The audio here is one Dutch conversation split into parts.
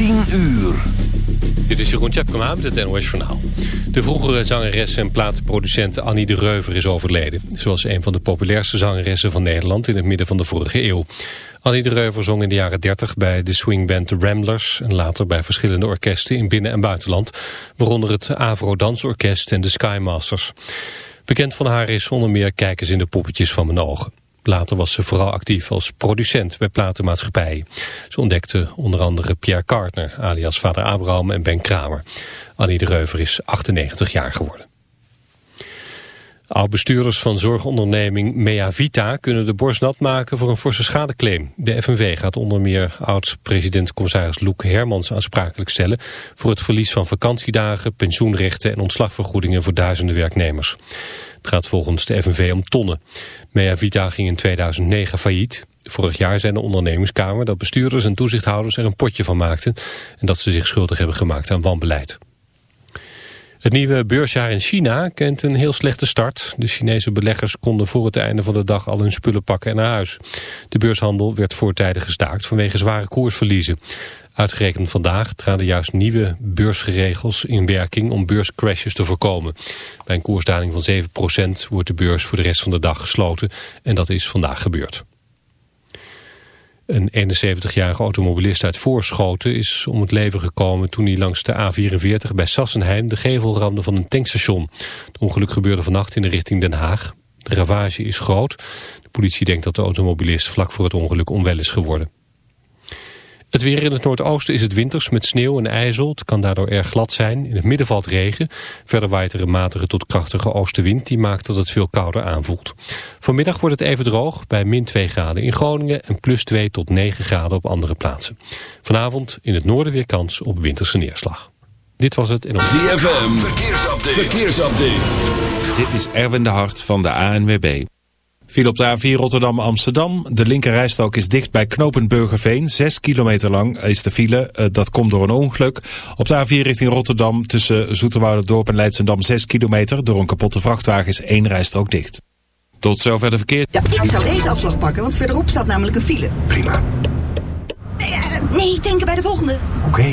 10 uur. Dit is Jeroen Tjepkema met het NOS Journaal. De vroegere zangeres en platenproducent Annie de Reuver is overleden. Ze was een van de populairste zangeressen van Nederland in het midden van de vorige eeuw. Annie de Reuver zong in de jaren 30 bij de swingband The Ramblers... en later bij verschillende orkesten in binnen- en buitenland... waaronder het Avro Dansorkest en de Skymasters. Bekend van haar is onder meer Kijkers in de poppetjes van mijn ogen. Later was ze vooral actief als producent bij platenmaatschappijen. Ze ontdekte onder andere Pierre Cartner, alias vader Abraham en Ben Kramer. Annie de Reuver is 98 jaar geworden. Oud-bestuurders van zorgonderneming Mea Vita kunnen de borst nat maken voor een forse schadeclaim. De FNV gaat onder meer oud-president-commissaris Loek Hermans aansprakelijk stellen voor het verlies van vakantiedagen, pensioenrechten en ontslagvergoedingen voor duizenden werknemers. Het gaat volgens de FNV om tonnen. Mea Vita ging in 2009 failliet. Vorig jaar zei de ondernemingskamer dat bestuurders en toezichthouders er een potje van maakten en dat ze zich schuldig hebben gemaakt aan wanbeleid. Het nieuwe beursjaar in China kent een heel slechte start. De Chinese beleggers konden voor het einde van de dag al hun spullen pakken en naar huis. De beurshandel werd voortijdig gestaakt vanwege zware koersverliezen. Uitgerekend vandaag traden juist nieuwe beursregels in werking om beurscrashes te voorkomen. Bij een koersdaling van 7% wordt de beurs voor de rest van de dag gesloten en dat is vandaag gebeurd. Een 71-jarige automobilist uit Voorschoten is om het leven gekomen toen hij langs de A44 bij Sassenheim de gevel ramde van een tankstation. Het ongeluk gebeurde vannacht in de richting Den Haag. De ravage is groot. De politie denkt dat de automobilist vlak voor het ongeluk onwel is geworden. Het weer in het noordoosten is het winters met sneeuw en ijzel. Het kan daardoor erg glad zijn. In het midden valt regen. Verder waait er een matige tot krachtige oostenwind. Die maakt dat het veel kouder aanvoelt. Vanmiddag wordt het even droog bij min 2 graden in Groningen... en plus 2 tot 9 graden op andere plaatsen. Vanavond in het noorden weer kans op winterse neerslag. Dit was het in ons... ZFM, verkeersupdate. verkeersupdate. Dit is Erwin de Hart van de ANWB. Viel op de A4 Rotterdam-Amsterdam. De linkerrijstrook is dicht bij knooppunt Burgerveen. Zes kilometer lang is de file. Uh, dat komt door een ongeluk. Op de A4 richting Rotterdam tussen Dorp en Leidsendam 6 kilometer. Door een kapotte vrachtwagen is één rijstrook dicht. Tot zover de verkeer. Ja, ik zou deze afslag pakken, want verderop staat namelijk een file. Prima. Nee, uh, nee denken bij de volgende. Oké.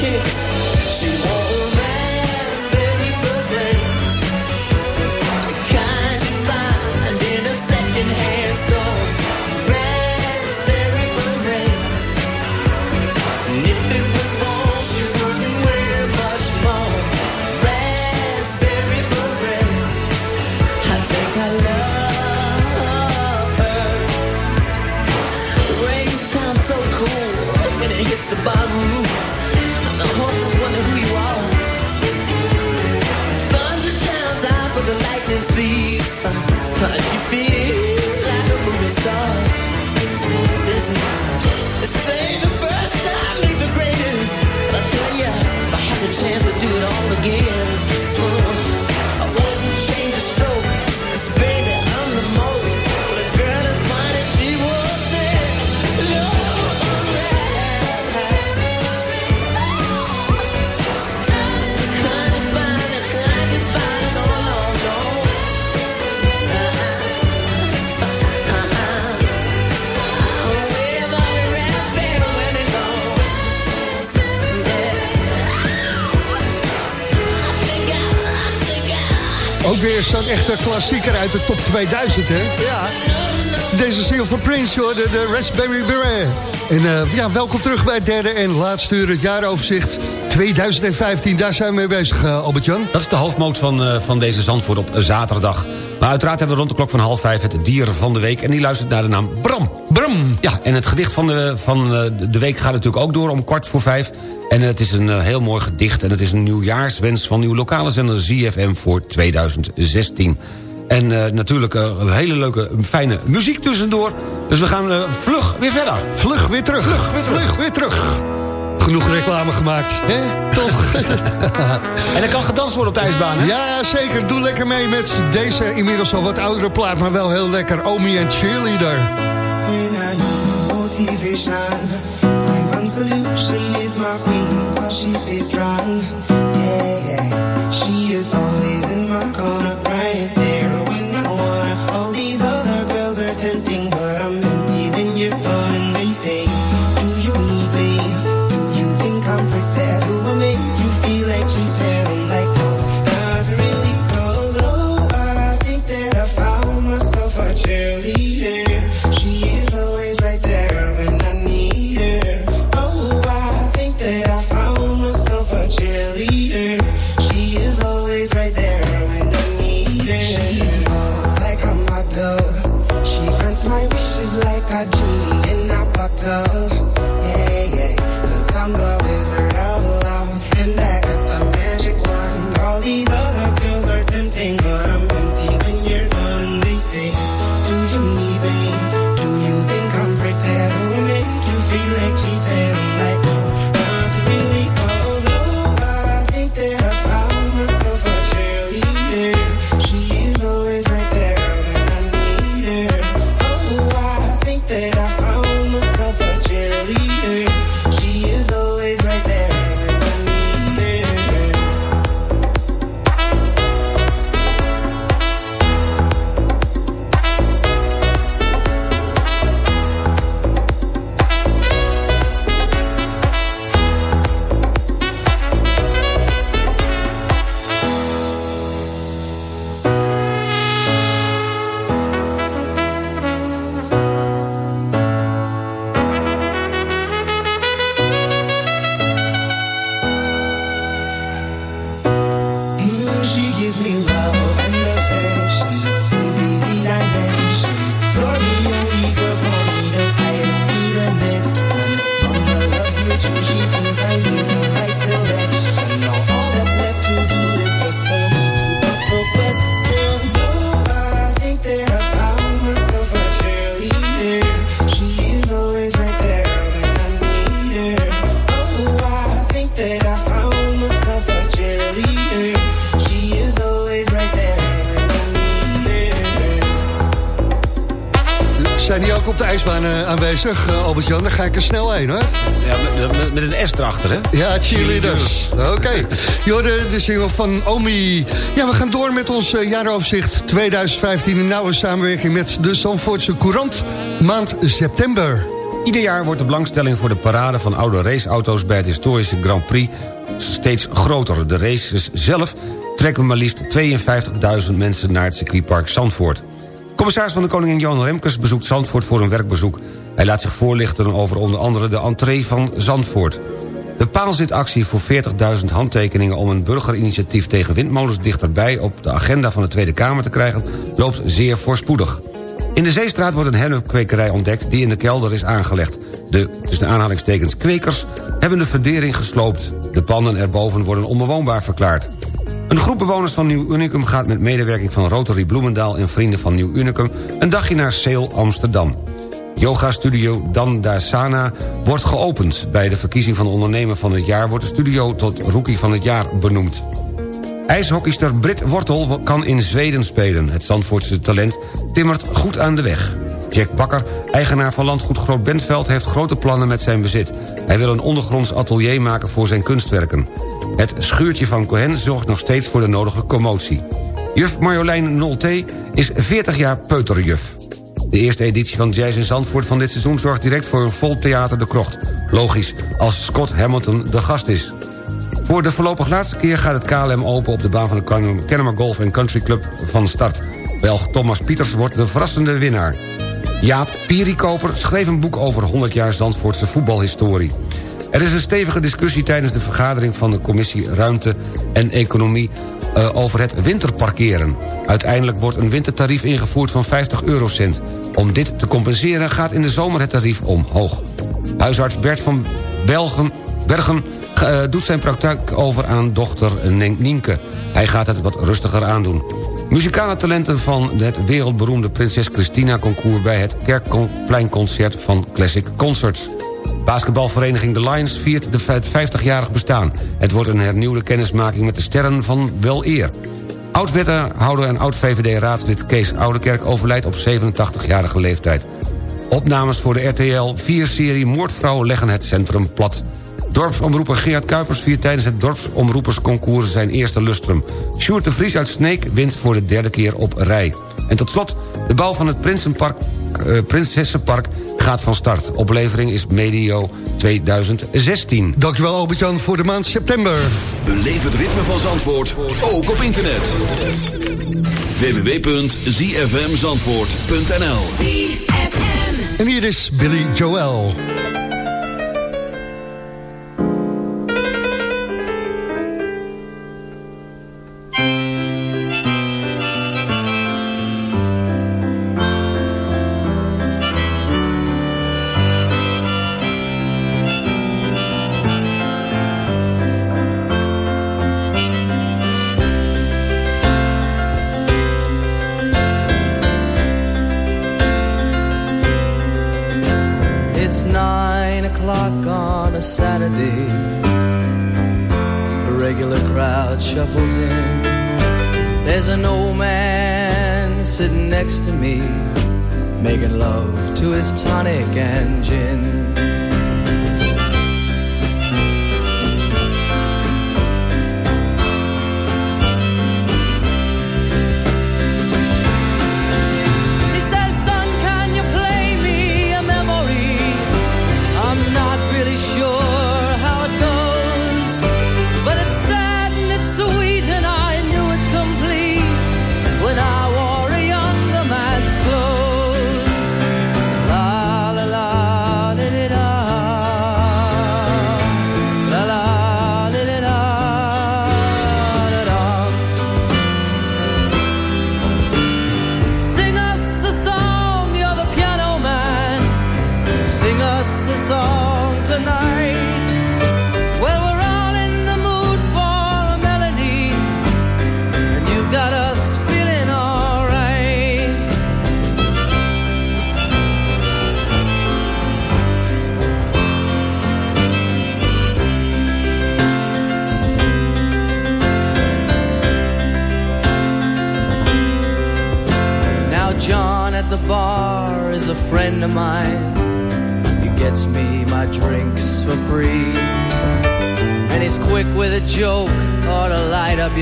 kids. Klassieker uit de top 2000, hè? Ja. Deze single van Prince, hoor, de, de Raspberry Beret. En eh, ja, welkom terug bij het derde en laatste uur, het jaaroverzicht 2015. Daar zijn we mee bezig, uh, Albert-Jan. Dat is de hoofdmoot van, uh, van deze Zandvoort op zaterdag. Maar uiteraard hebben we rond de klok van half vijf het dier van de week... en die luistert naar de naam Bram. Bram! Ja, en het gedicht van de, van de week gaat natuurlijk ook door om kwart voor vijf... En het is een heel mooi gedicht en het is een nieuwjaarswens van uw lokale zender ZFM voor 2016. En uh, natuurlijk uh, een hele leuke, fijne muziek tussendoor. Dus we gaan uh, vlug weer verder. Vlug weer terug. Vlug weer, vlug weer terug. Genoeg reclame gemaakt, hè? Toch? en er kan gedanst worden op de ijsbaan, hè? Ja, zeker. Doe lekker mee met deze inmiddels al wat oudere plaat... maar wel heel lekker. Omi en Cheerleader. solution is my queen, cause she stays strong. Yeah, yeah. She is eh, Albert-Jan? Daar ga ik er snel heen, hoor. Ja, met, met, een S erachter, hè? Ja, cheerleaders. Oké. Okay. de, de single van Omi. Ja, we gaan door met ons eh, jaaroverzicht 2015... in nauwe samenwerking met de Zandvoortse Courant, maand september. Ieder jaar wordt de belangstelling voor de parade van oude raceauto's... bij het historische Grand Prix steeds groter. De races zelf trekken maar liefst 52.000 mensen naar het circuitpark Zandvoort. Commissaris van de Koningin Johan Remkes bezoekt Zandvoort voor een werkbezoek. Hij laat zich voorlichten over onder andere de entree van Zandvoort. De paalzitactie voor 40.000 handtekeningen om een burgerinitiatief tegen windmolens dichterbij op de agenda van de Tweede Kamer te krijgen loopt zeer voorspoedig. In de Zeestraat wordt een hennepkwekerij ontdekt die in de kelder is aangelegd. De, tussen aanhalingstekens kwekers, hebben de fundering gesloopt. De panden erboven worden onbewoonbaar verklaard. Een groep bewoners van Nieuw Unicum gaat met medewerking van Rotary Bloemendaal... en Vrienden van Nieuw Unicum een dagje naar Seel Amsterdam. Yoga Studio Dandasana wordt geopend. Bij de verkiezing van ondernemer van het jaar... wordt de studio tot rookie van het jaar benoemd. IJshockeyster Brit Wortel kan in Zweden spelen. Het Zandvoortse talent timmert goed aan de weg. Jack Bakker, eigenaar van landgoed Groot Bentveld... heeft grote plannen met zijn bezit. Hij wil een ondergronds atelier maken voor zijn kunstwerken. Het schuurtje van Cohen zorgt nog steeds voor de nodige commotie. Juf Marjolein Nolte is 40 jaar peuterjuf. De eerste editie van Jazz in Zandvoort van dit seizoen... zorgt direct voor een vol theater de krocht. Logisch, als Scott Hamilton de gast is. Voor de voorlopig laatste keer gaat het KLM Open... op de baan van de Kennemer Golf Country Club van start. Belg Thomas Pieters wordt de verrassende winnaar. Jaap Pierikoper schreef een boek over 100 jaar Zandvoortse voetbalhistorie. Er is een stevige discussie tijdens de vergadering van de commissie Ruimte en Economie uh, over het winterparkeren. Uiteindelijk wordt een wintertarief ingevoerd van 50 eurocent. Om dit te compenseren gaat in de zomer het tarief omhoog. Huisarts Bert van Belgen, Bergen uh, doet zijn praktijk over aan dochter Nienke. Hij gaat het wat rustiger aandoen. Muzikale talenten van het wereldberoemde Prinses Christina concours... bij het Kerkpleinconcert van Classic Concerts. Basketbalvereniging The Lions viert het 50-jarig bestaan. Het wordt een hernieuwde kennismaking met de sterren van wel eer. Oud-wethouder en oud-VVD-raadslid Kees Oudekerk overlijdt op 87-jarige leeftijd. Opnames voor de RTL 4-serie Moordvrouwen leggen het centrum plat. Dorpsomroeper Gerard Kuipers viert tijdens het dorpsomroepersconcours zijn eerste lustrum. Sjoerd de Vries uit Sneek wint voor de derde keer op rij. En tot slot, de bouw van het Prinsenpark, uh, Prinsessenpark gaat van start. Oplevering is medio 2016. Dankjewel Albert-Jan voor de maand september. Beleef het ritme van Zandvoort, ook op internet. www.zfmzandvoort.nl En hier is Billy Joel.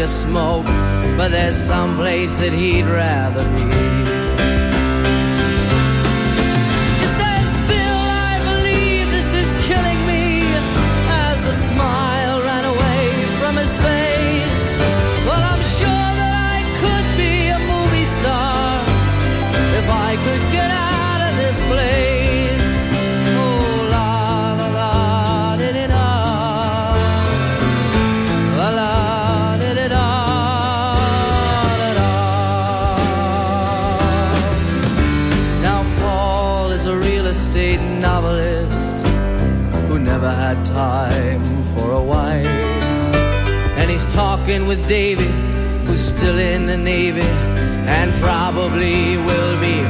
Smoke. But there's some place that he'd rather be. With who's still in the Navy and probably will be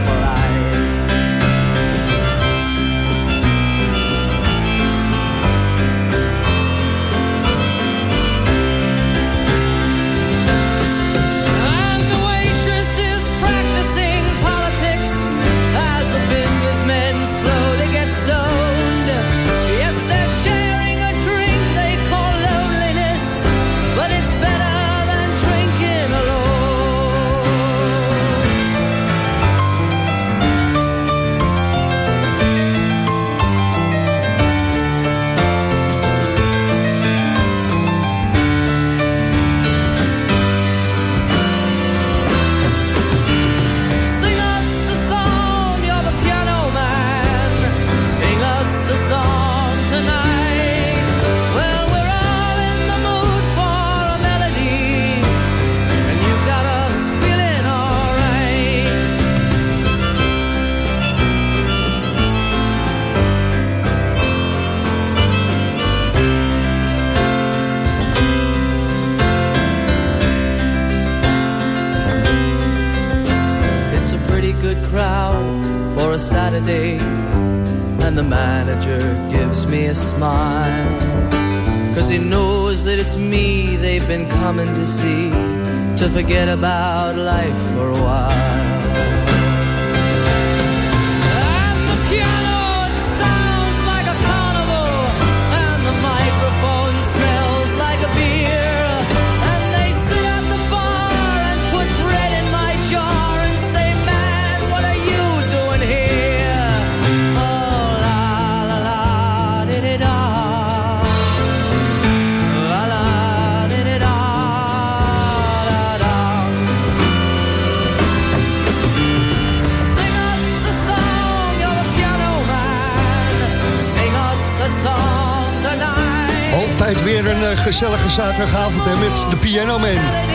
hè, met de Piano Man.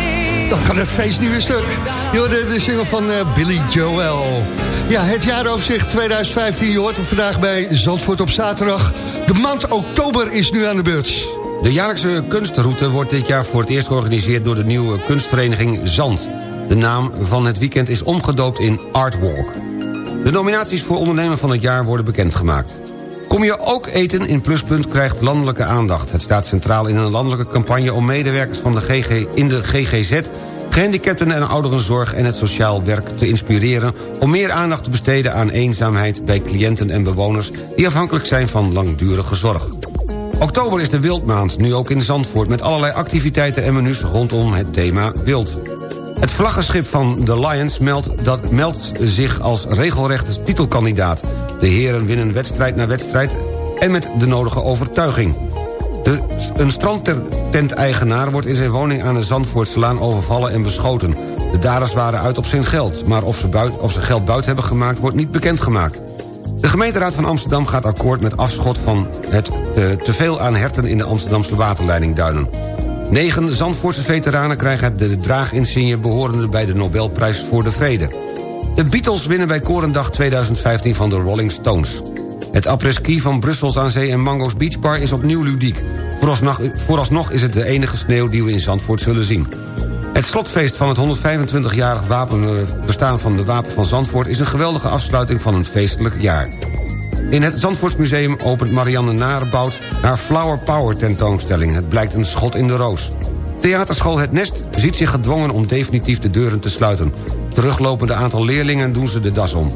Dan kan het feest weer stuk. Je hoorde de single van eh, Billy Joel. Ja, het jaaroverzicht 2015. Je hoort hem vandaag bij Zandvoort op zaterdag. De maand oktober is nu aan de beurt. De jaarlijkse kunstroute wordt dit jaar voor het eerst georganiseerd... door de nieuwe kunstvereniging Zand. De naam van het weekend is omgedoopt in Artwalk. De nominaties voor ondernemer van het jaar worden bekendgemaakt. Kom je ook eten in Pluspunt krijgt landelijke aandacht. Het staat centraal in een landelijke campagne om medewerkers van de GG, in de GGZ... gehandicapten en ouderenzorg en het sociaal werk te inspireren... om meer aandacht te besteden aan eenzaamheid bij cliënten en bewoners... die afhankelijk zijn van langdurige zorg. Oktober is de wildmaand, nu ook in Zandvoort... met allerlei activiteiten en menus rondom het thema wild. Het vlaggenschip van de Lions meldt, dat, meldt zich als regelrechte titelkandidaat. De heren winnen wedstrijd na wedstrijd en met de nodige overtuiging. De, een strandtent-eigenaar wordt in zijn woning aan de Zandvoortselaan overvallen en beschoten. De daders waren uit op zijn geld, maar of ze, buit, of ze geld buiten hebben gemaakt... wordt niet bekendgemaakt. De gemeenteraad van Amsterdam gaat akkoord met afschot van het te, teveel aan herten... in de Amsterdamse waterleidingduinen. Negen Zandvoortse veteranen krijgen de draaginsigne... behorende bij de Nobelprijs voor de Vrede. De Beatles winnen bij Korendag 2015 van de Rolling Stones. Het après-ski van Brussels aan Zee en Mango's Beach Bar is opnieuw ludiek. Vooralsnog, vooralsnog is het de enige sneeuw die we in Zandvoort zullen zien. Het slotfeest van het 125-jarig bestaan van de Wapen van Zandvoort... is een geweldige afsluiting van een feestelijk jaar. In het Zandvoortsmuseum opent Marianne Narebout haar Flower Power tentoonstelling. Het blijkt een schot in de roos. Theaterschool Het Nest ziet zich gedwongen om definitief de deuren te sluiten. Teruglopende aantal leerlingen doen ze de das om.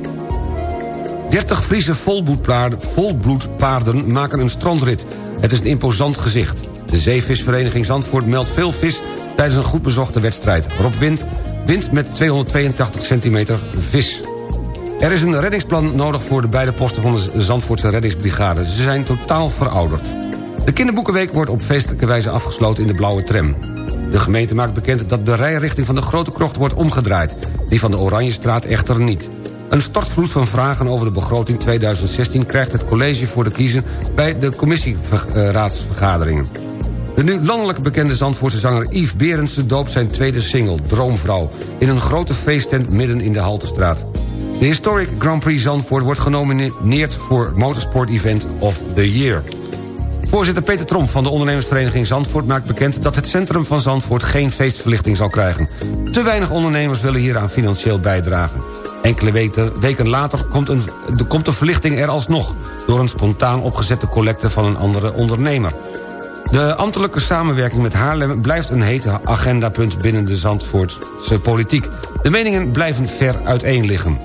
30 Friese volbloedpaarden, maken een strandrit. Het is een imposant gezicht. De zeevisvereniging Zandvoort meldt veel vis tijdens een goed bezochte wedstrijd. Rob Wind wint met 282 centimeter vis. Er is een reddingsplan nodig voor de beide posten van de Zandvoortse reddingsbrigade. Ze zijn totaal verouderd. De kinderboekenweek wordt op feestelijke wijze afgesloten in de blauwe tram. De gemeente maakt bekend dat de rijrichting van de Grote Krocht wordt omgedraaid. Die van de Oranjestraat echter niet. Een stortvloed van vragen over de begroting 2016... krijgt het college voor de kiezen bij de commissieraadsvergaderingen. De nu landelijk bekende Zandvoortse zanger Yves Berendsen... doopt zijn tweede single, Droomvrouw... in een grote feesttent midden in de Haltestraat. De Historic Grand Prix Zandvoort wordt genomineerd... voor Motorsport Event of the Year. Voorzitter Peter Tromp van de ondernemersvereniging Zandvoort... maakt bekend dat het centrum van Zandvoort geen feestverlichting zal krijgen. Te weinig ondernemers willen hieraan financieel bijdragen. Enkele weken, later komt, een, de, komt de verlichting er alsnog... door een spontaan opgezette collecte van een andere ondernemer. De ambtelijke samenwerking met Haarlem blijft een hete agendapunt... binnen de Zandvoortse politiek. De meningen blijven ver uiteen liggen.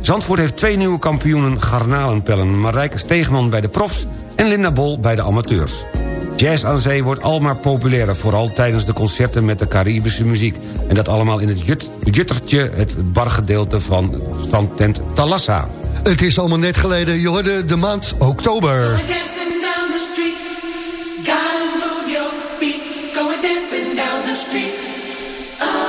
Zandvoort heeft twee nieuwe kampioenen garnalenpellen... Marijke Steegman bij de profs en Linda Bol bij de amateurs. Jazz aan zee wordt almaar populairder... vooral tijdens de concerten met de Caribische muziek. En dat allemaal in het jut, juttertje, het bargedeelte van strandtent Talassa. Het is allemaal net geleden, je hoorde de maand oktober. Dancing down the street, gotta move your feet. Going dancing down the street. Going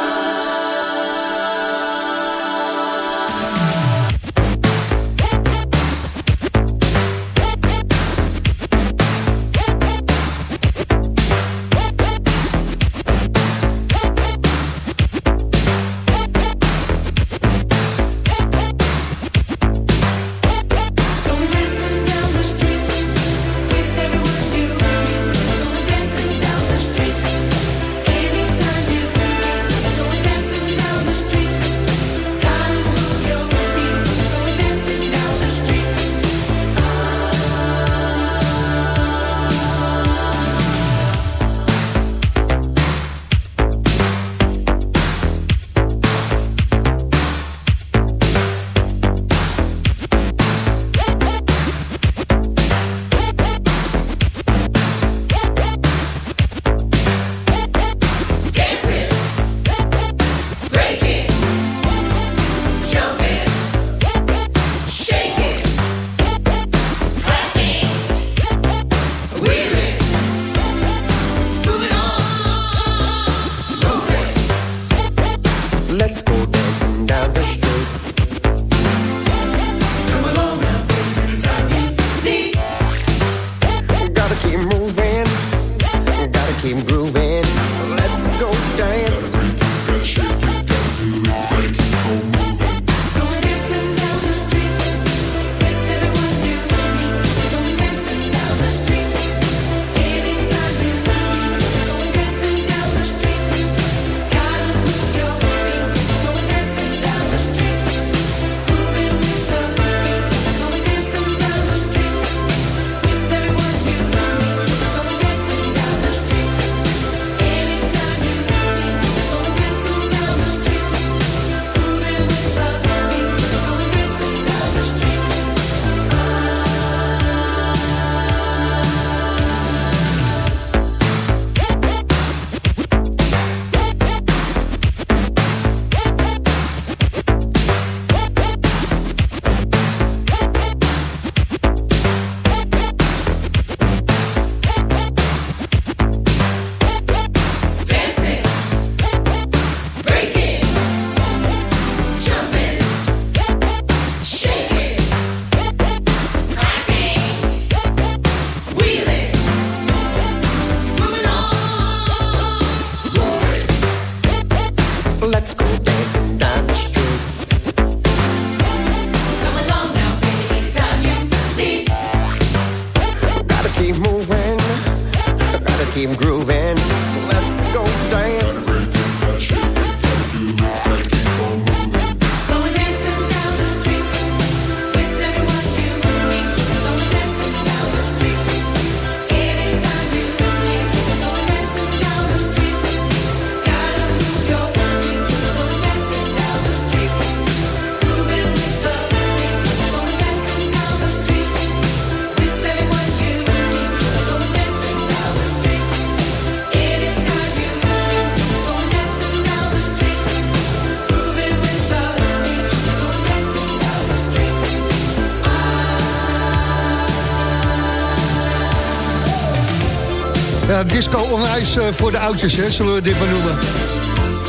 Ja, disco on ice eh, voor de oudjes, hè, zullen we dit maar noemen.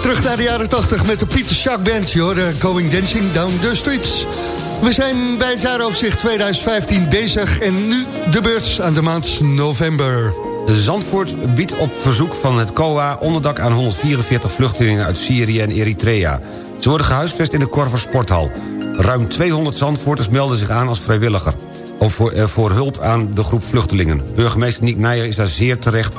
Terug naar de jaren 80 met de Pieter Schack Band. Je hoorde Going Dancing Down the Streets. We zijn bij het jaaroverzicht 2015 bezig en nu de beurt aan de maand november. Zandvoort biedt op verzoek van het COA onderdak aan 144 vluchtelingen uit Syrië en Eritrea. Ze worden gehuisvest in de Korver Sporthal. Ruim 200 Zandvoorters melden zich aan als vrijwilliger... Of voor, eh, voor hulp aan de groep vluchtelingen. Burgemeester Niek Meijer is daar zeer terecht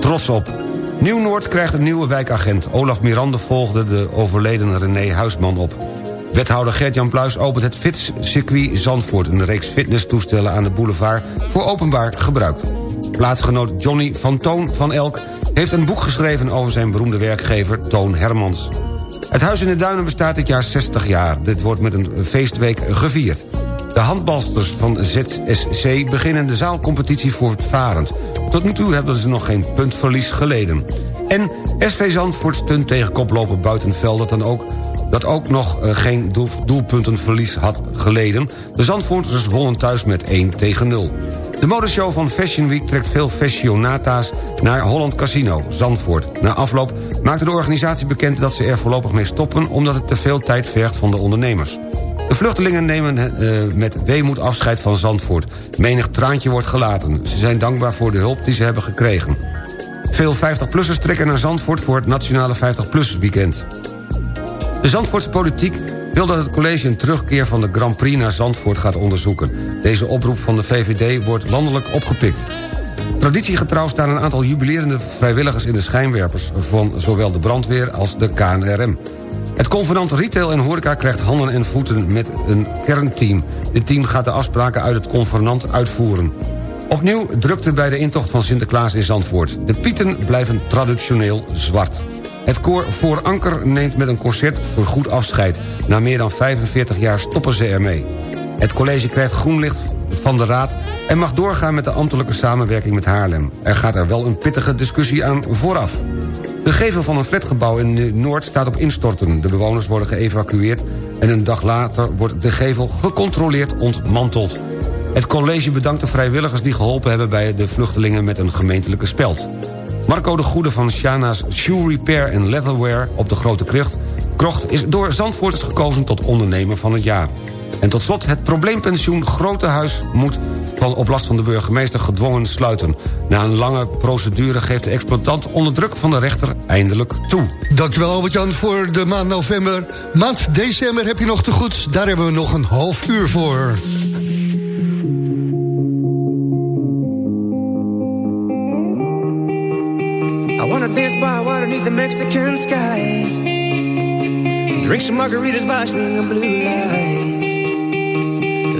trots op. Nieuw-Noord krijgt een nieuwe wijkagent. Olaf Mirande volgde de overleden René Huisman op. Wethouder Gert-Jan Pluis opent het Fits-circuit Zandvoort... een reeks fitnesstoestellen aan de boulevard voor openbaar gebruik. Plaatsgenoot Johnny van Toon van Elk heeft een boek geschreven... over zijn beroemde werkgever Toon Hermans. Het Huis in de Duinen bestaat dit jaar 60 jaar. Dit wordt met een feestweek gevierd. De handbalsters van ZSC beginnen de zaalcompetitie voortvarend. Tot nu toe hebben ze nog geen puntverlies geleden. En SV Zandvoort stunt tegen koploper Buitenveld... dat dan ook dat ook nog eh, geen doel, doelpuntenverlies had geleden. De Zandvoorters wonnen thuis met 1 tegen 0. De modeshow van Fashion Week trekt veel fashionata's naar Holland Casino, Zandvoort. Na afloop maakte de organisatie bekend dat ze er voorlopig mee stoppen... omdat het te veel tijd vergt van de ondernemers. De vluchtelingen nemen eh, met weemoed afscheid van Zandvoort. Menig traantje wordt gelaten. Ze zijn dankbaar voor de hulp die ze hebben gekregen. Veel 50-plussers trekken naar Zandvoort voor het Nationale 50-plus weekend. De Zandvoortse politiek wil dat het college een terugkeer van de Grand Prix naar Zandvoort gaat onderzoeken. Deze oproep van de VVD wordt landelijk opgepikt. Traditiegetrouw staan een aantal jubilerende vrijwilligers in de schijnwerpers... van zowel de brandweer als de KNRM. Het convenant Retail en Horeca krijgt handen en voeten met een kernteam. Dit team gaat de afspraken uit het convenant uitvoeren. Opnieuw drukte bij de intocht van Sinterklaas in Zandvoort. De pieten blijven traditioneel zwart. Het koor Voor Anker neemt met een concert voor goed afscheid. Na meer dan 45 jaar stoppen ze ermee. Het college krijgt groen licht van de Raad... en mag doorgaan met de ambtelijke samenwerking met Haarlem. Er gaat er wel een pittige discussie aan vooraf. De gevel van een flatgebouw in Noord staat op instorten. De bewoners worden geëvacueerd... en een dag later wordt de gevel gecontroleerd ontmanteld. Het college bedankt de vrijwilligers die geholpen hebben... bij de vluchtelingen met een gemeentelijke speld. Marco de Goede van Shana's Shoe Repair en Leatherware op de Grote Krucht... Krocht is door Zandvoorters gekozen tot ondernemer van het jaar. En tot slot, het probleempensioen Grote Huis moet van op last van de burgemeester gedwongen sluiten. Na een lange procedure geeft de exploitant onder druk van de rechter eindelijk toe. Dankjewel Albert-Jan voor de maand november. Maand december heb je nog te goed. Daar hebben we nog een half uur voor. I wanna dance by water beneath the Mexican sky. Drink some margaritas by blue lights.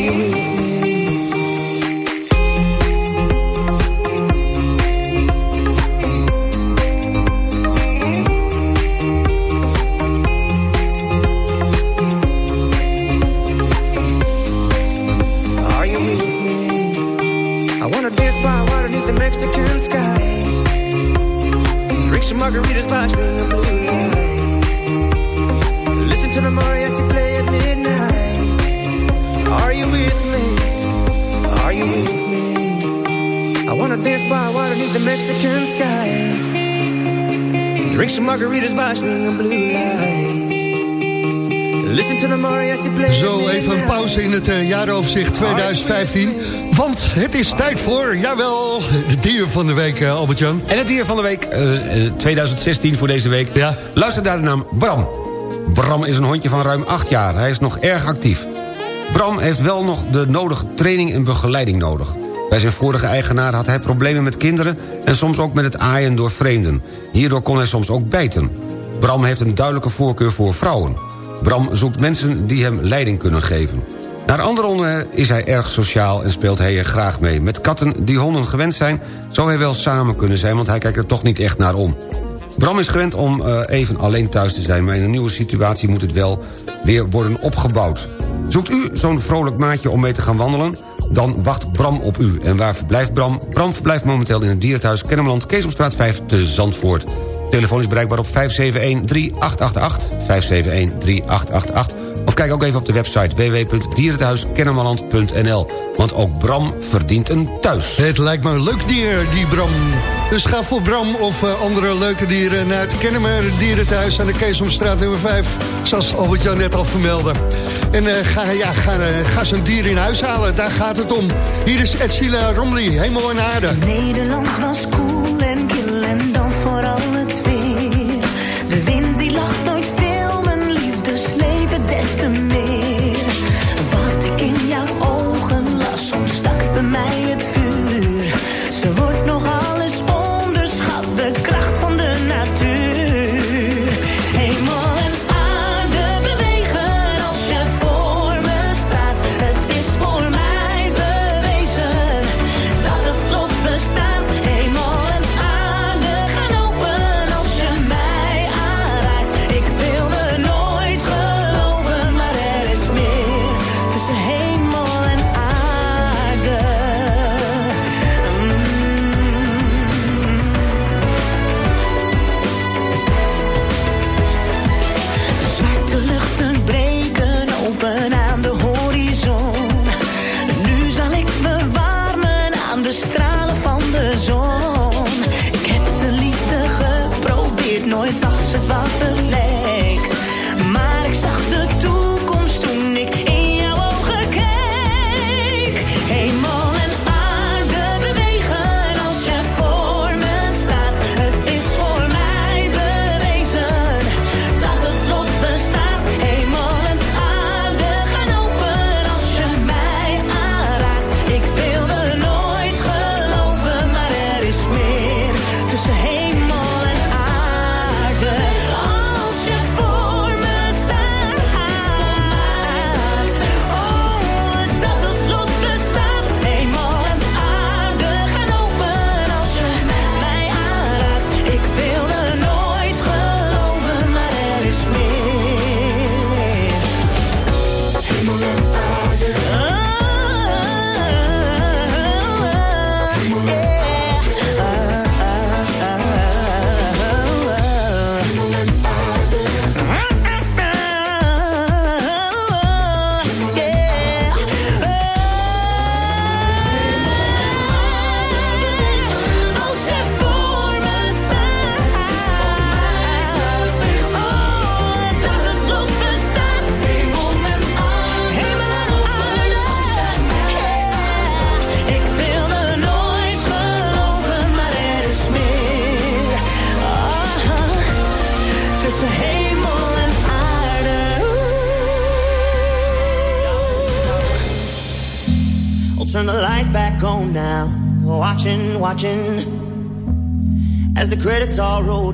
You jaaroverzicht 2015. Want het is tijd voor, jawel, het dier van de week, eh, Albert-Jan. En het dier van de week, eh, eh, 2016 voor deze week... Ja. luister naar de naam Bram. Bram is een hondje van ruim 8 jaar. Hij is nog erg actief. Bram heeft wel nog de nodige training en begeleiding nodig. Bij zijn vorige eigenaar had hij problemen met kinderen... en soms ook met het aaien door vreemden. Hierdoor kon hij soms ook bijten. Bram heeft een duidelijke voorkeur voor vrouwen. Bram zoekt mensen die hem leiding kunnen geven. Naar andere honden is hij erg sociaal en speelt hij er graag mee. Met katten die honden gewend zijn, zou hij wel samen kunnen zijn... want hij kijkt er toch niet echt naar om. Bram is gewend om eh, even alleen thuis te zijn... maar in een nieuwe situatie moet het wel weer worden opgebouwd. Zoekt u zo'n vrolijk maatje om mee te gaan wandelen? Dan wacht Bram op u. En waar verblijft Bram? Bram verblijft momenteel in het dierenthuis Kennemerland... Keesomstraat 5 te Zandvoort. Telefoon is bereikbaar op 571-3888. 571-3888. Of kijk ook even op de website www.dierenthuiskennemerland.nl. Want ook Bram verdient een thuis. Het lijkt me een leuk dier, die Bram. Dus ga voor Bram of eh, andere leuke dieren naar het Kennemer Dierenthuis... aan de Keesomstraat nummer 5, zoals Albert-Jan net al vermeldde. En eh, ga, ja, ga, eh, ga zo'n dier in huis halen, daar gaat het om. Hier is Edsila Romley, hemel en aarde. Nederland was koel en kil en dan vooral to me the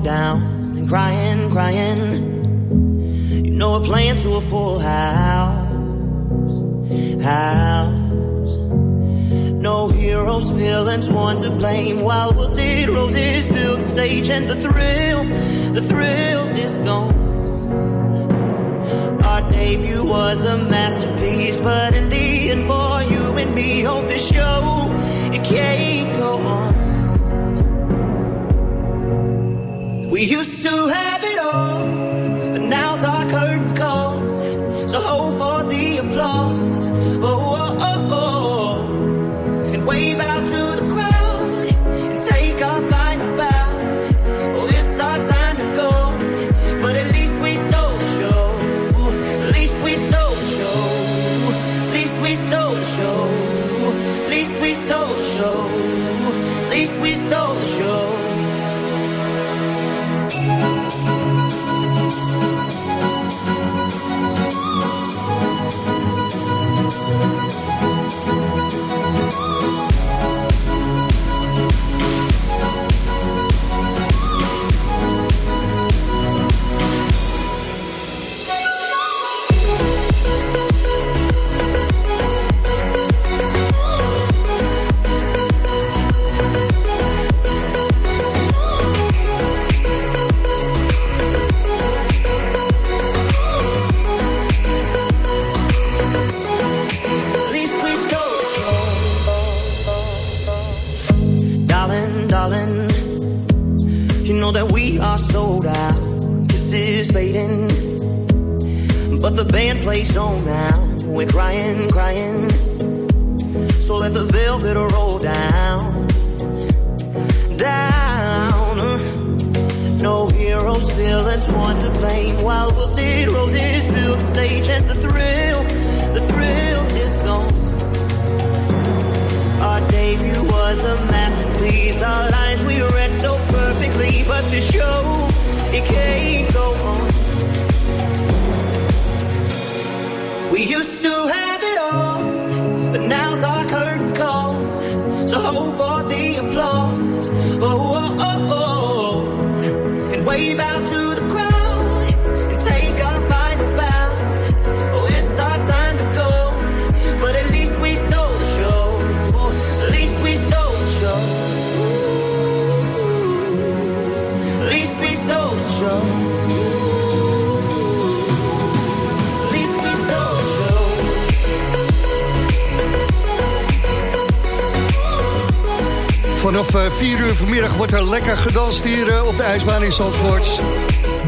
Vanaf 4 uur vanmiddag wordt er lekker gedanst hier eh, op de ijsbaan in Zandvoort.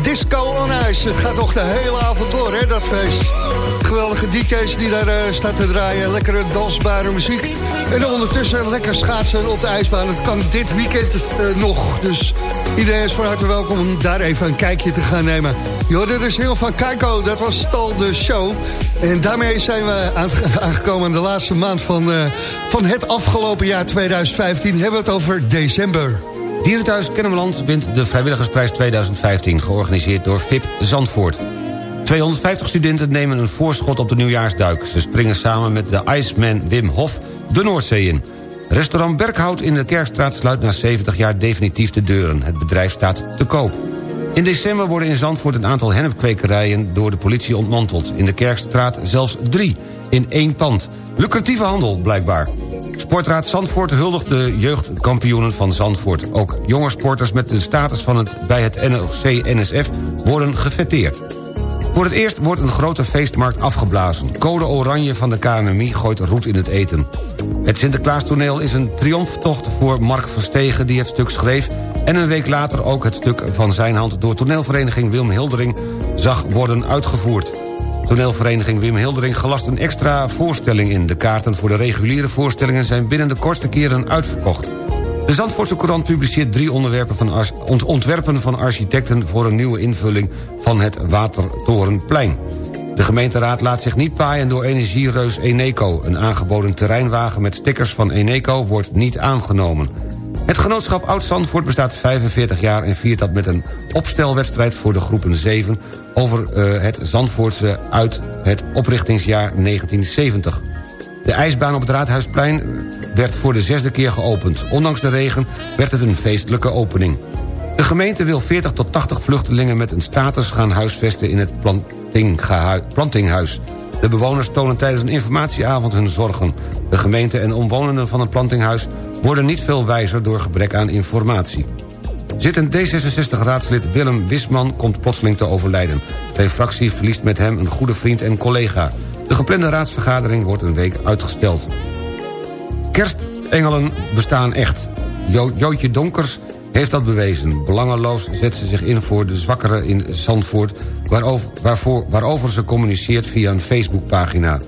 Disco on ijs. Het gaat nog de hele avond door, hè, dat feest. Geweldige DJ's die daar eh, staan te draaien. Lekkere dansbare muziek. En ondertussen lekker schaatsen op de ijsbaan. Het kan dit weekend eh, nog. Dus iedereen is van harte welkom om daar even een kijkje te gaan nemen. Je hoorde de single van Keiko. Dat was al de show. En daarmee zijn we aan- aangekomen aan de laatste maand van, eh, van het afgelopen jaar 2015. Hebben we het over december. Dierenthuis Kennemerland wint de Vrijwilligersprijs 2015... georganiseerd door VIP Zandvoort. 250 studenten nemen een voorschot op de nieuwjaarsduik. Ze springen samen met de Iceman Wim Hof de Noordzee in. Restaurant Berkhout in de Kerkstraat sluit na 70 jaar definitief de deuren. Het bedrijf staat te koop. In december worden in Zandvoort een aantal hennepkwekerijen door de politie ontmanteld. In de Kerkstraat zelfs drie, in één pand. Lucratieve handel, blijkbaar. Sportraad Zandvoort huldigt de jeugdkampioenen van Zandvoort. Ook jonge sporters met de status van het, bij het NOC-NSF worden gefeteerd. Voor het eerst wordt een grote feestmarkt afgeblazen. Code Oranje van de KNMI gooit roet in het eten. Het Sinterklaastoneel is een triomftocht voor Mark Verstegen... die het stuk schreef en een week later ook het stuk van zijn hand... door toneelvereniging Wilm Hildering zag worden uitgevoerd. Toneelvereniging Wim Hildering gelast een extra voorstelling in. De kaarten voor de reguliere voorstellingen zijn binnen de kortste keren uitverkocht. De Zandvoortse Courant publiceert drie onderwerpen van ontwerpen van architecten... voor een nieuwe invulling van het Watertorenplein. De gemeenteraad laat zich niet paaien door energiereus Eneco. Een aangeboden terreinwagen met stickers van Eneco wordt niet aangenomen. Het genootschap Oud-Zandvoort bestaat 45 jaar... en viert dat met een opstelwedstrijd voor de groepen 7... over eh, het Zandvoortse uit het oprichtingsjaar 1970. De ijsbaan op het Raadhuisplein werd voor de zesde keer geopend. Ondanks de regen werd het een feestelijke opening. De gemeente wil 40 tot 80 vluchtelingen met een status gaan huisvesten in het plantinghuis. De bewoners tonen tijdens een informatieavond hun zorgen. De gemeente en omwonenden van het plantinghuis worden niet veel wijzer door gebrek aan informatie. Zittend D66-raadslid Willem Wisman komt plotseling te overlijden. Zijn fractie verliest met hem een goede vriend en collega. De geplande raadsvergadering wordt een week uitgesteld. Kerstengelen bestaan echt. Jo Jootje Donkers heeft dat bewezen. Belangeloos zet ze zich in voor de zwakkeren in Zandvoort... Waarover, waarvoor, waarover ze communiceert via een Facebookpagina.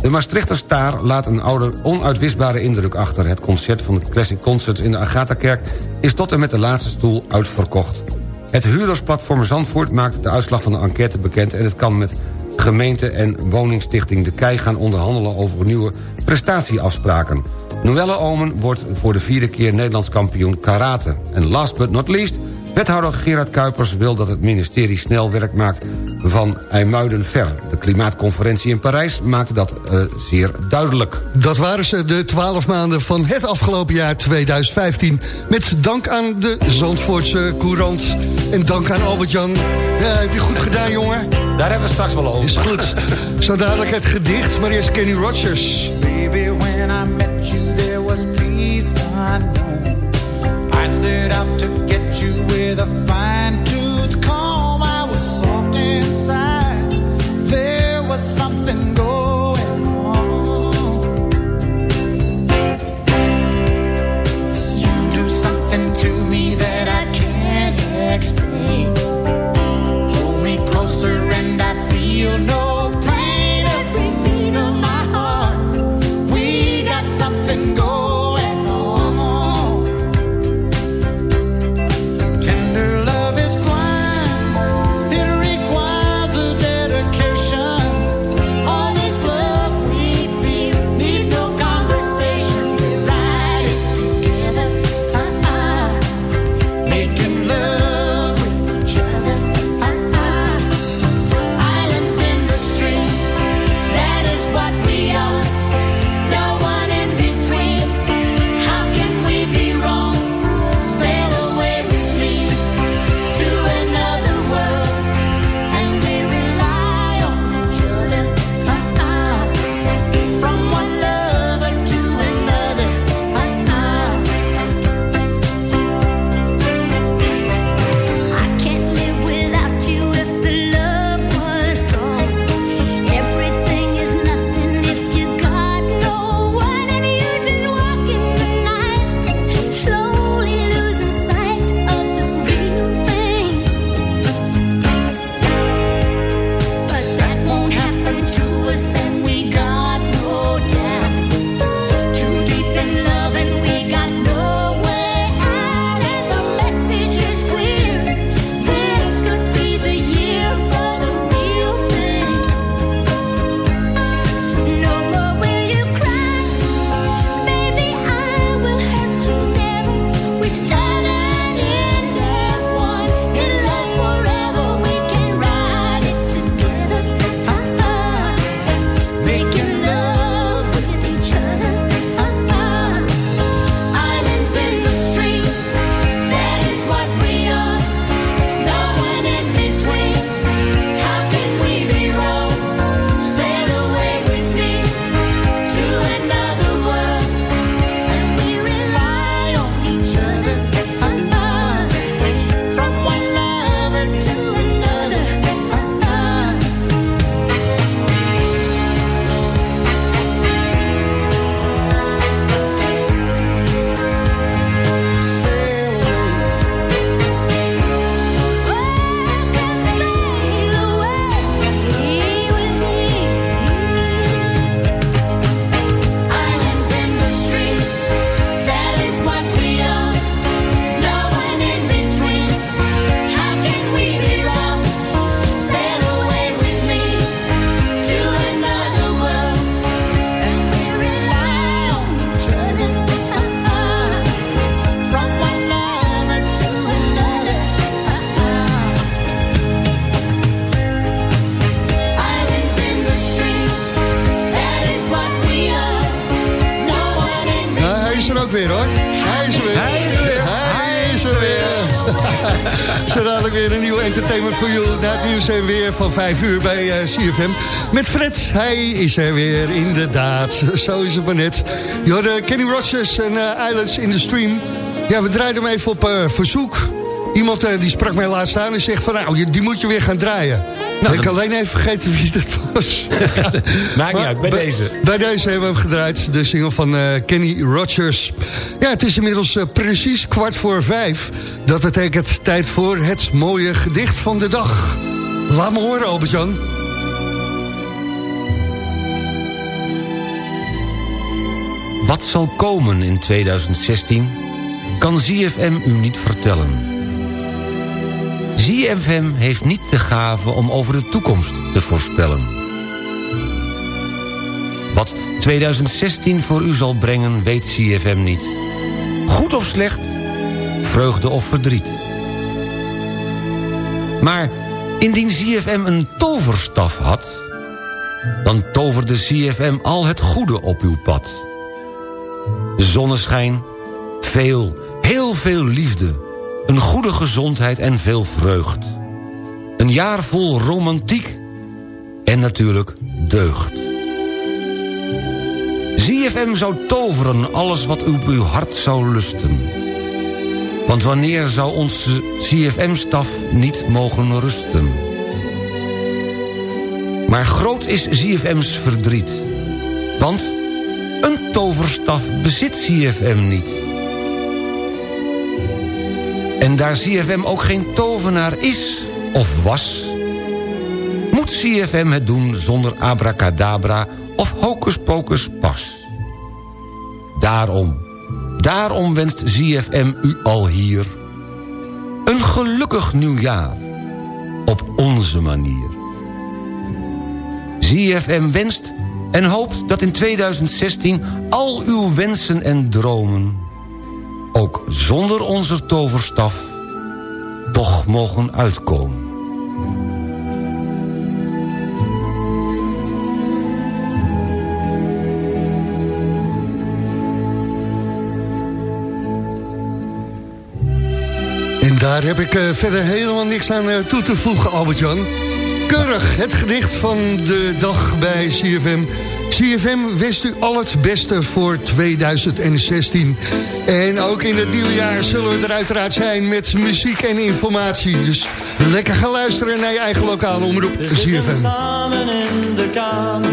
De Maastrichter Staar laat een oude onuitwisbare indruk achter. Het concert van de Classic Concerts in de Agatha-kerk... is tot en met de laatste stoel uitverkocht. Het huurdersplatform Zandvoort maakt de uitslag van de enquête bekend... en het kan met gemeente en woningstichting De Kei gaan onderhandelen... over nieuwe prestatieafspraken. Noelle Omen wordt voor de vierde keer Nederlands kampioen karate. En last but not least... Wethouder Gerard Kuipers wil dat het ministerie snel werk maakt van IJmuiden ver. De klimaatconferentie in Parijs maakte dat eh, zeer duidelijk. Dat waren ze, de twaalf maanden van het afgelopen jaar 2015. Met dank aan de Zandvoortse Courant. En dank aan Albert-Jan. Ja, heb je goed gedaan, jongen? Daar hebben we straks wel over. Is goed. Zo dadelijk het gedicht, maar eerst Kenny Rogers. Baby, when I met you, there was peace unknown. I set out 5 uur bij eh, CFM. Met Fred, hij is er weer, inderdaad. Zo is het maar net. Je Kenny Rogers en eh, Islands in the Stream. Ja, we draaiden hem even op eh, verzoek. Iemand die sprak mij laatst aan en zegt van... nou, die moet je weer gaan draaien. Nou, ik alleen even vergeten wie dat was. Maakt niet uit, bij deze. Bij deze hebben we hem gedraaid, de single van Kenny Rogers. Ja, het is inmiddels precies kwart voor vijf. Dat betekent tijd voor het mooie gedicht van de dag. Laat me horen, Albert-Jan. Wat zal komen in 2016 kan ZFM u niet vertellen. ZFM heeft niet de gave om over de toekomst te voorspellen. Wat 2016 voor u zal brengen weet ZFM niet. Goed of slecht, vreugde of verdriet. Maar indien ZFM een toverstaf had... dan toverde ZFM al het goede op uw pad. Zonneschijn, veel, heel veel liefde... een goede gezondheid en veel vreugd. Een jaar vol romantiek en natuurlijk deugd. ZFM zou toveren alles wat op uw hart zou lusten. Want wanneer zou onze ZFM-staf niet mogen rusten? Maar groot is ZFM's verdriet. Want een toverstaf bezit CFM niet. En daar CFM ook geen tovenaar is of was... moet CFM het doen zonder abracadabra of hocus pocus pas. Daarom, daarom wenst ZFM u al hier... een gelukkig nieuwjaar op onze manier. ZFM wenst en hoopt dat in 2016 al uw wensen en dromen... ook zonder onze toverstaf toch mogen uitkomen. Daar heb ik eh, verder helemaal niks aan eh, toe te voegen, Albert-Jan. Keurig, het gedicht van de dag bij CFM. CFM wenst u al het beste voor 2016. En ook in het nieuwe jaar zullen we er uiteraard zijn met muziek en informatie. Dus lekker gaan luisteren naar je eigen lokale omroep, CFM. samen in de kamer.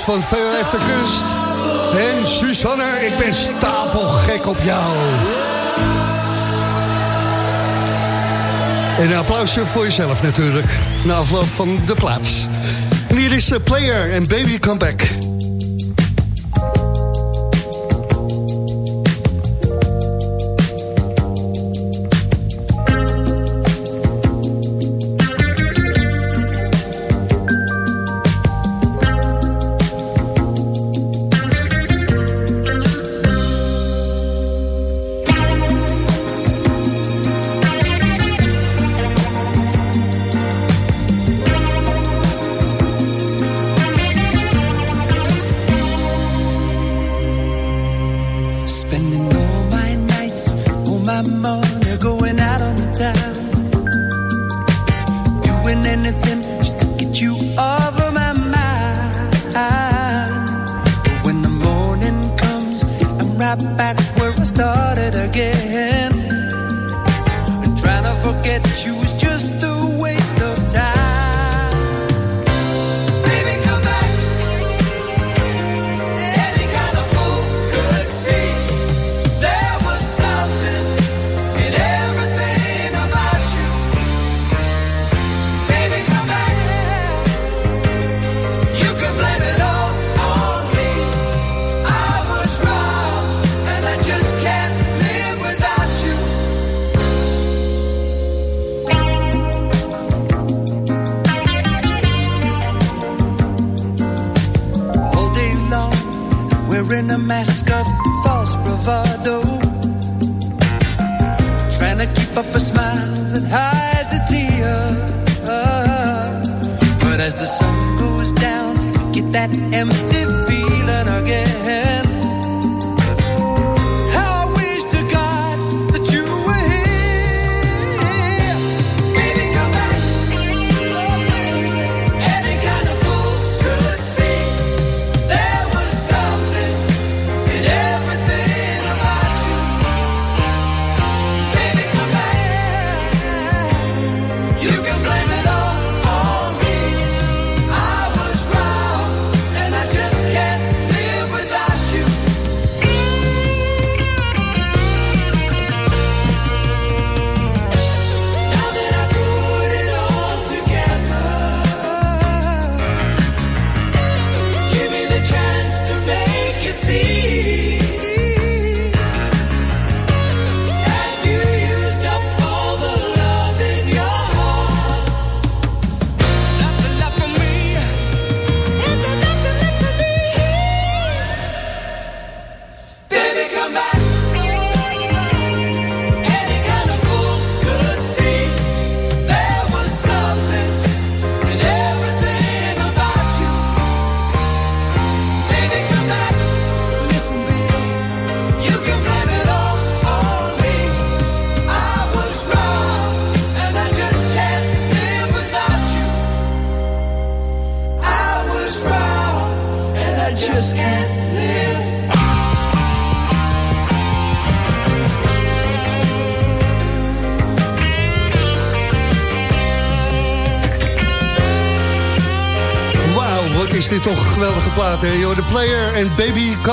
van Theo heeft. En Susanne, ik ben stapelgek op jou. En een applausje voor jezelf natuurlijk. Na afloop van de plaats. Hier is de Player en Baby Comeback. Back.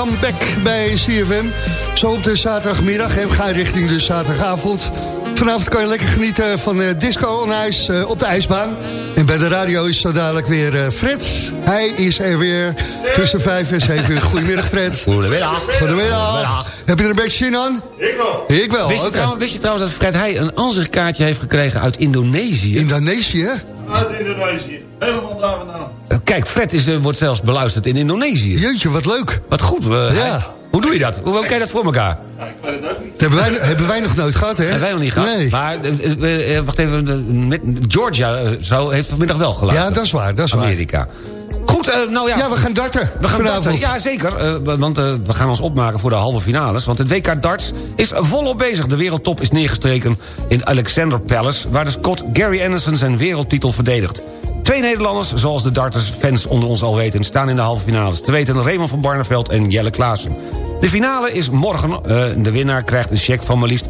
comeback bij CFM. Zo op de zaterdagmiddag en ga richting de zaterdagavond. Vanavond kan je lekker genieten van eh, disco on ijs eh, op de ijsbaan. En bij de radio is zo dadelijk weer eh, Frits. Hij is er weer tussen 5 en 7 uur. Goedemiddag Fred. Goedemiddag. Goedemiddag. Heb je er een beetje zin aan? Ik wel. Ik wel. Wist, je, trouwens, trouwens dat Fred hij een ansichtkaartje heeft gekregen uit Indonesië? Indonesië? Uit Indonesië. Helemaal daar Kijk, Fred is, eh, wordt zelfs beluisterd in Indonesië. Jeetje, wat leuk. Wat goed. eh, Ja. Hoe doe je dat? Hoe krijg je dat voor elkaar? Ja, ik weet het ook niet. Hebben wij, hebben wij nog nooit gehad, hè? Hebben wij nog niet gehad. Nee. Maar, eh, wacht even, met Georgia zo, heeft vanmiddag wel geluisterd. Ja, dat is waar, dat is waar. Amerika. Goed, nou ja. Ja, we gaan darten We gaan vanavond. darten, ja zeker. eh, want eh, we gaan ons opmaken voor de halve finales. Want het WK darts is volop bezig. De wereldtop is neergestreken in Alexander Palace... waar de Scot Gary Anderson zijn wereldtitel verdedigt. Twee Nederlanders, zoals de darters-fans onder ons al weten... staan in de halve finales. Te weten Raymond van Barneveld en Jelle Klaassen. De finale is morgen. Eh, de winnaar krijgt een cheque van maar liefst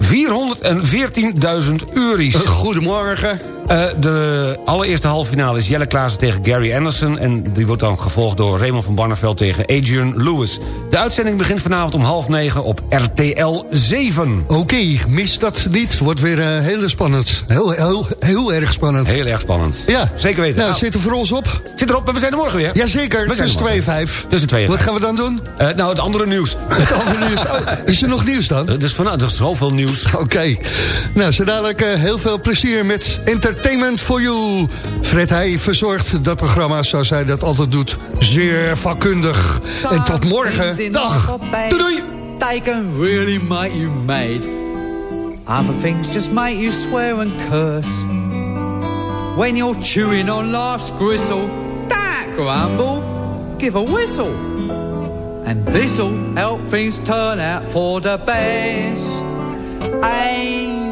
414.000 euro's. Goedemorgen. Eh, de allereerste halve finale is Jelle Klaassen tegen Gary Anderson... en die wordt dan gevolgd door Raymond van Barneveld tegen Adrian Lewis. De uitzending begint vanavond om half negen op RTL 7. Oké, mis dat niet. Wordt weer eh, heel spannend. Heel, heel, heel erg spannend. Heel erg spannend. Ja. Zeker weten. Nou, Nou, zit er voor ons op? zit erop, maar we zijn er morgen weer. Jazeker, We tussen er 2 en morgen. 5. Tussen 2 en Wat vijf. gaan we dan doen? Eh, nou, het andere nieuws. Het andere nieuws. Oh, is er nog nieuws dan? Er is, van, er is zoveel nieuws. Oké. Nou, zo dadelijk heel veel plezier met Entertainment for You. Fred Heij verzorgt dat programma zoals hij dat altijd doet. Zeer vakkundig. En tot morgen. Dag. Doei doei. They can really make you mad. Other things just make you swear and curse. When you're chewing on life's gristle, that grumble, give a whistle. And this'll help things turn out for the best. And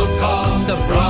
look on the bright